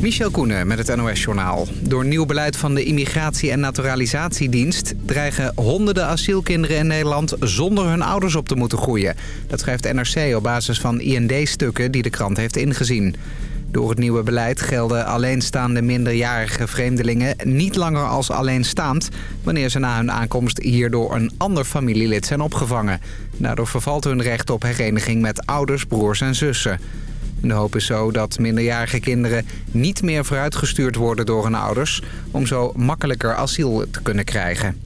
Michel Koenen met het NOS-journaal. Door nieuw beleid van de Immigratie- en Naturalisatiedienst... dreigen honderden asielkinderen in Nederland zonder hun ouders op te moeten groeien. Dat schrijft NRC op basis van IND-stukken die de krant heeft ingezien. Door het nieuwe beleid gelden alleenstaande minderjarige vreemdelingen... niet langer als alleenstaand... wanneer ze na hun aankomst hier door een ander familielid zijn opgevangen. Daardoor vervalt hun recht op hereniging met ouders, broers en zussen... De hoop is zo dat minderjarige kinderen niet meer vooruitgestuurd worden door hun ouders... om zo makkelijker asiel te kunnen krijgen.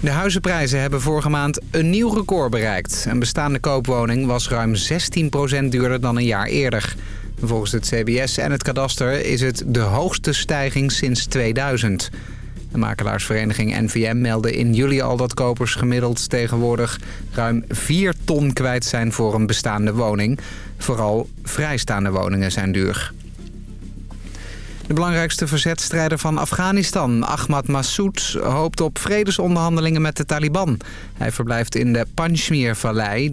De huizenprijzen hebben vorige maand een nieuw record bereikt. Een bestaande koopwoning was ruim 16% duurder dan een jaar eerder. Volgens het CBS en het kadaster is het de hoogste stijging sinds 2000. De makelaarsvereniging NVM meldde in juli al dat kopers gemiddeld tegenwoordig ruim 4 ton kwijt zijn voor een bestaande woning. Vooral vrijstaande woningen zijn duur. De belangrijkste verzetstrijder van Afghanistan, Ahmad Massoud, hoopt op vredesonderhandelingen met de Taliban. Hij verblijft in de Panjshir-vallei,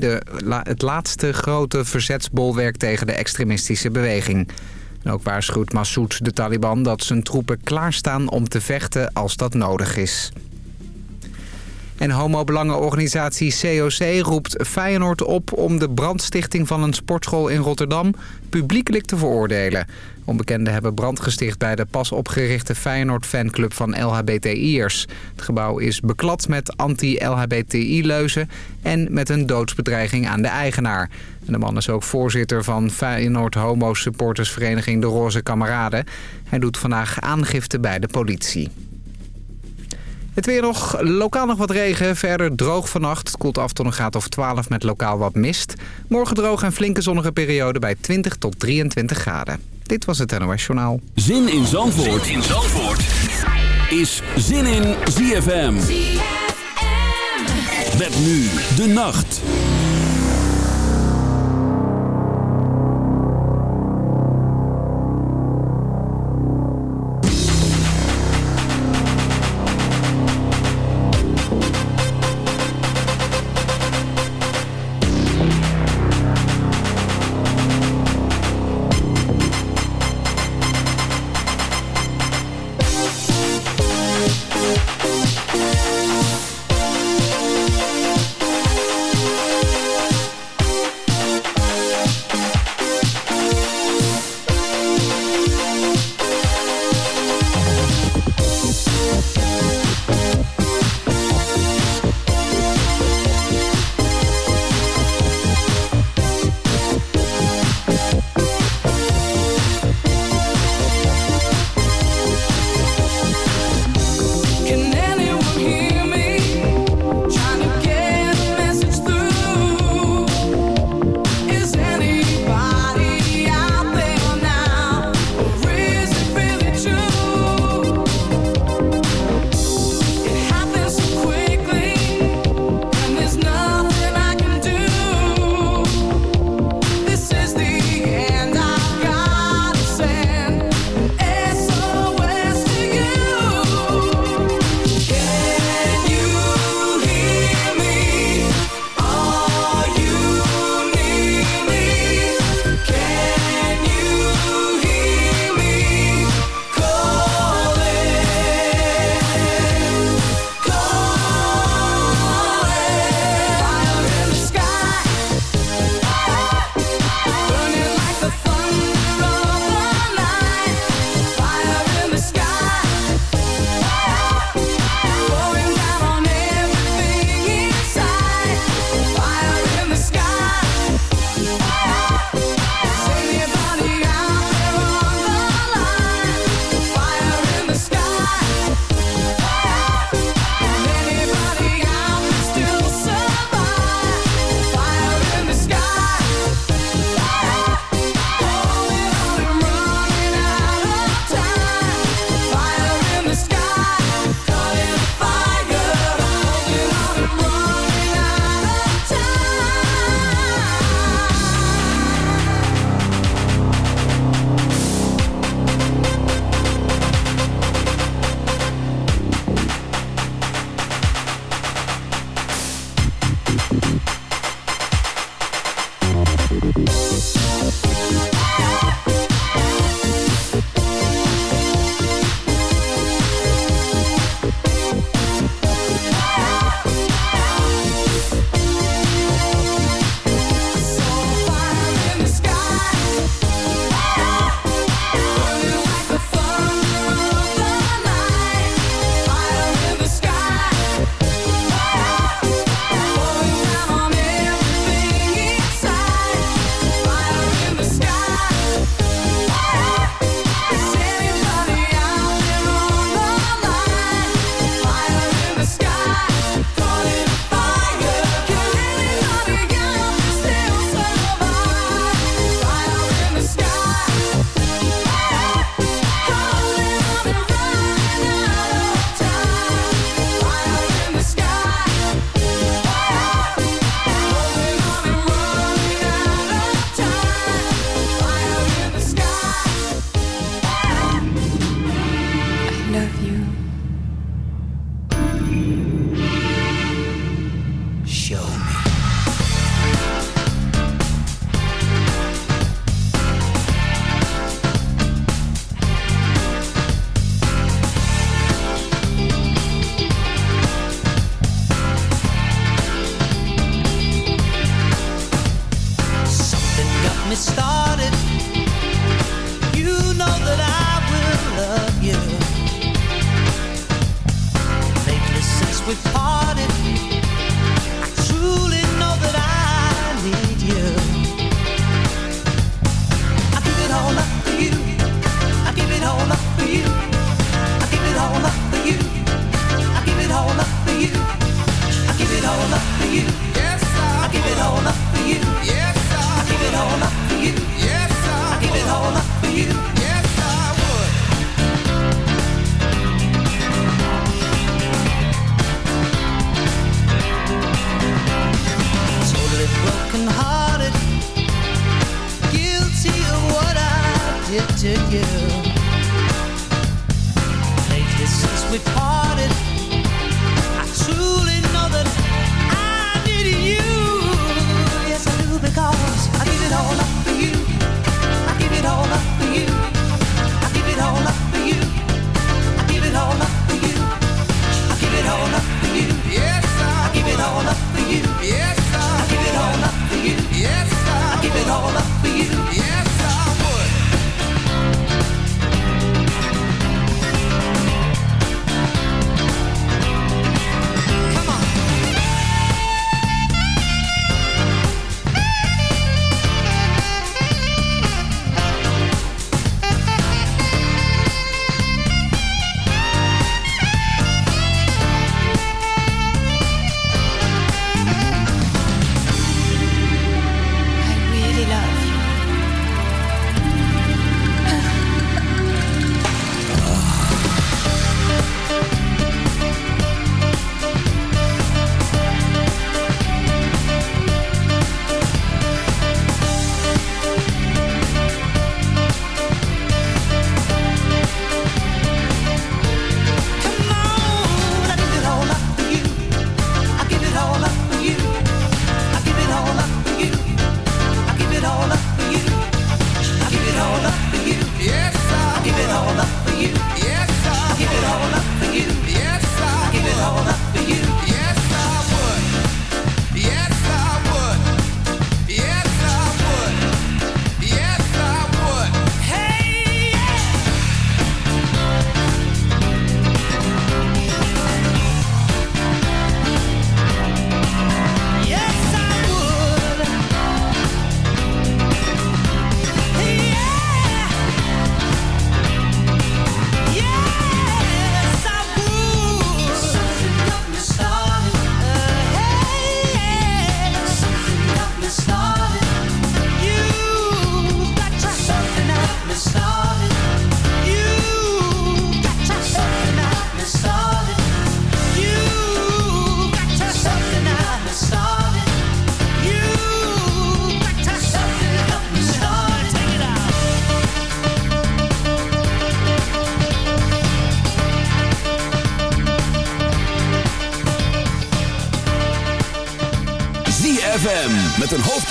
het laatste grote verzetsbolwerk tegen de extremistische beweging. Ook waarschuwt Massoud de Taliban dat zijn troepen klaarstaan om te vechten als dat nodig is. En homobelangenorganisatie COC roept Feyenoord op om de brandstichting van een sportschool in Rotterdam publiekelijk te veroordelen. Onbekenden hebben brand gesticht bij de pas opgerichte Feyenoord-fanclub van LHBTI'ers. Het gebouw is beklad met anti-LHBTI-leuzen en met een doodsbedreiging aan de eigenaar. de man is ook voorzitter van Feyenoord Homo Supportersvereniging De Roze Kameraden. Hij doet vandaag aangifte bij de politie. Het weer nog, lokaal nog wat regen, verder droog vannacht. Het koelt af tot een graad of 12 met lokaal wat mist. Morgen droog en flinke zonnige periode bij 20 tot 23 graden. Dit was het NOS Journaal. Zin in Zandvoort, zin in Zandvoort. is Zin in ZFM. ZFM. Met nu de nacht.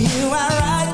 you I write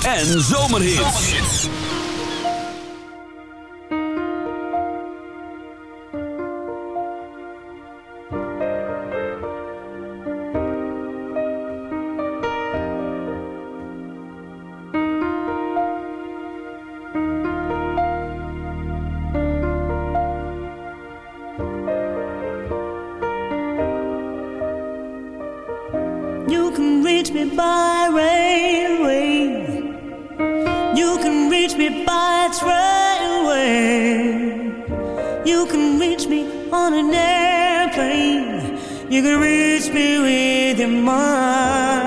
zomer en zomerhits. You can reach me by railway reach me by train. You can reach me on an airplane. You can reach me with your mind.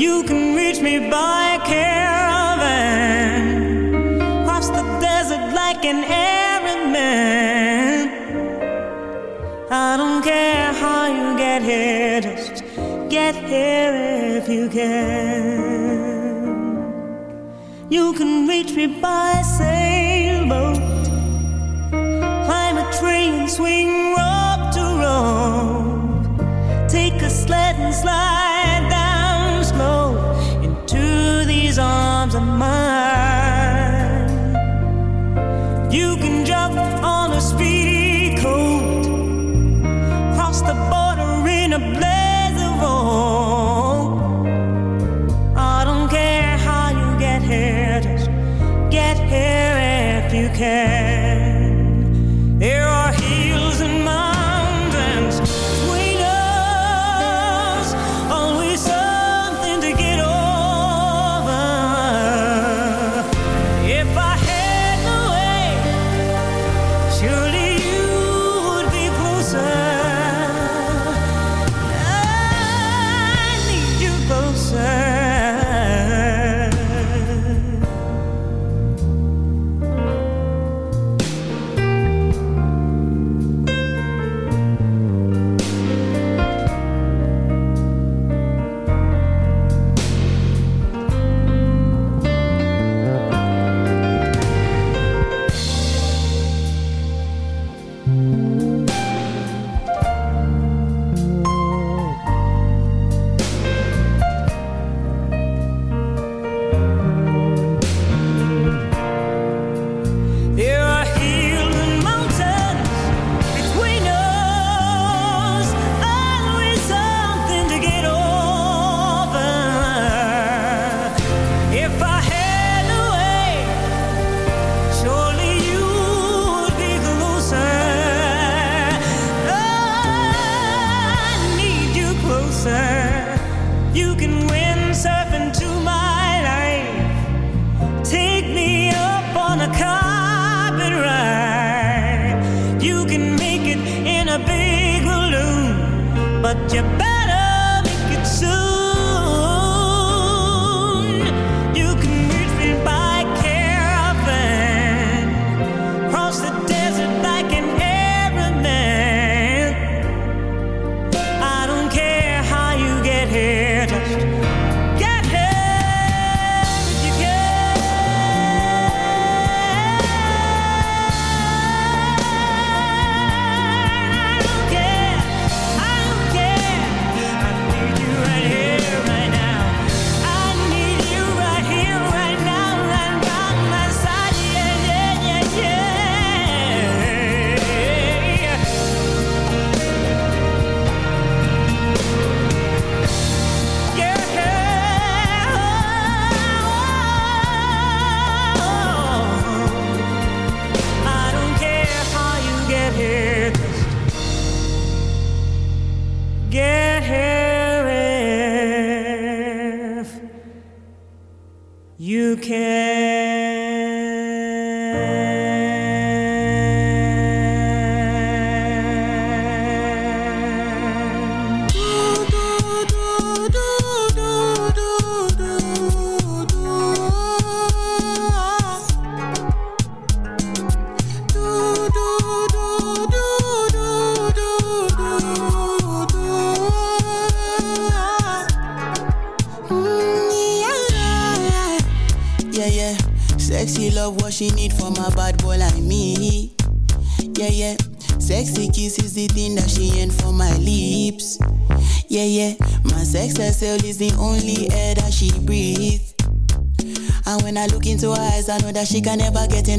You can reach me by caravan. Cross the desert like an Arab man. I don't care how you get here, just get here if you can. You can reach me by sailboat. Climb a tree and swing rope to rope. Take a sled and slide.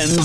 En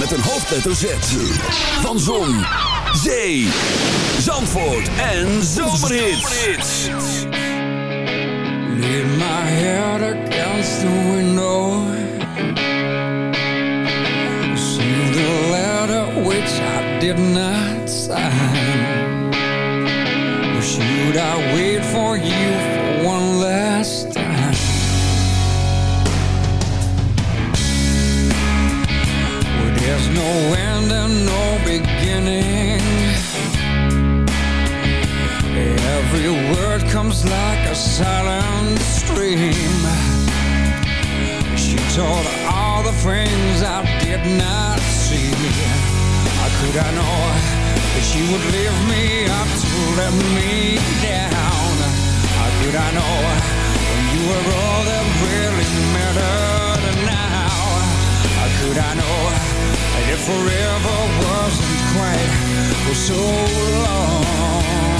met een hoofdletter Z. Van Zon, Zee, Zandvoort en Zomerhits. Lead my head against the window. See the letter which I did not sign. Should I things I did not see. Me How could I know that she would leave me up to let me down? How could I know when you were all that really mattered now? How could I know that if forever wasn't quite for so long?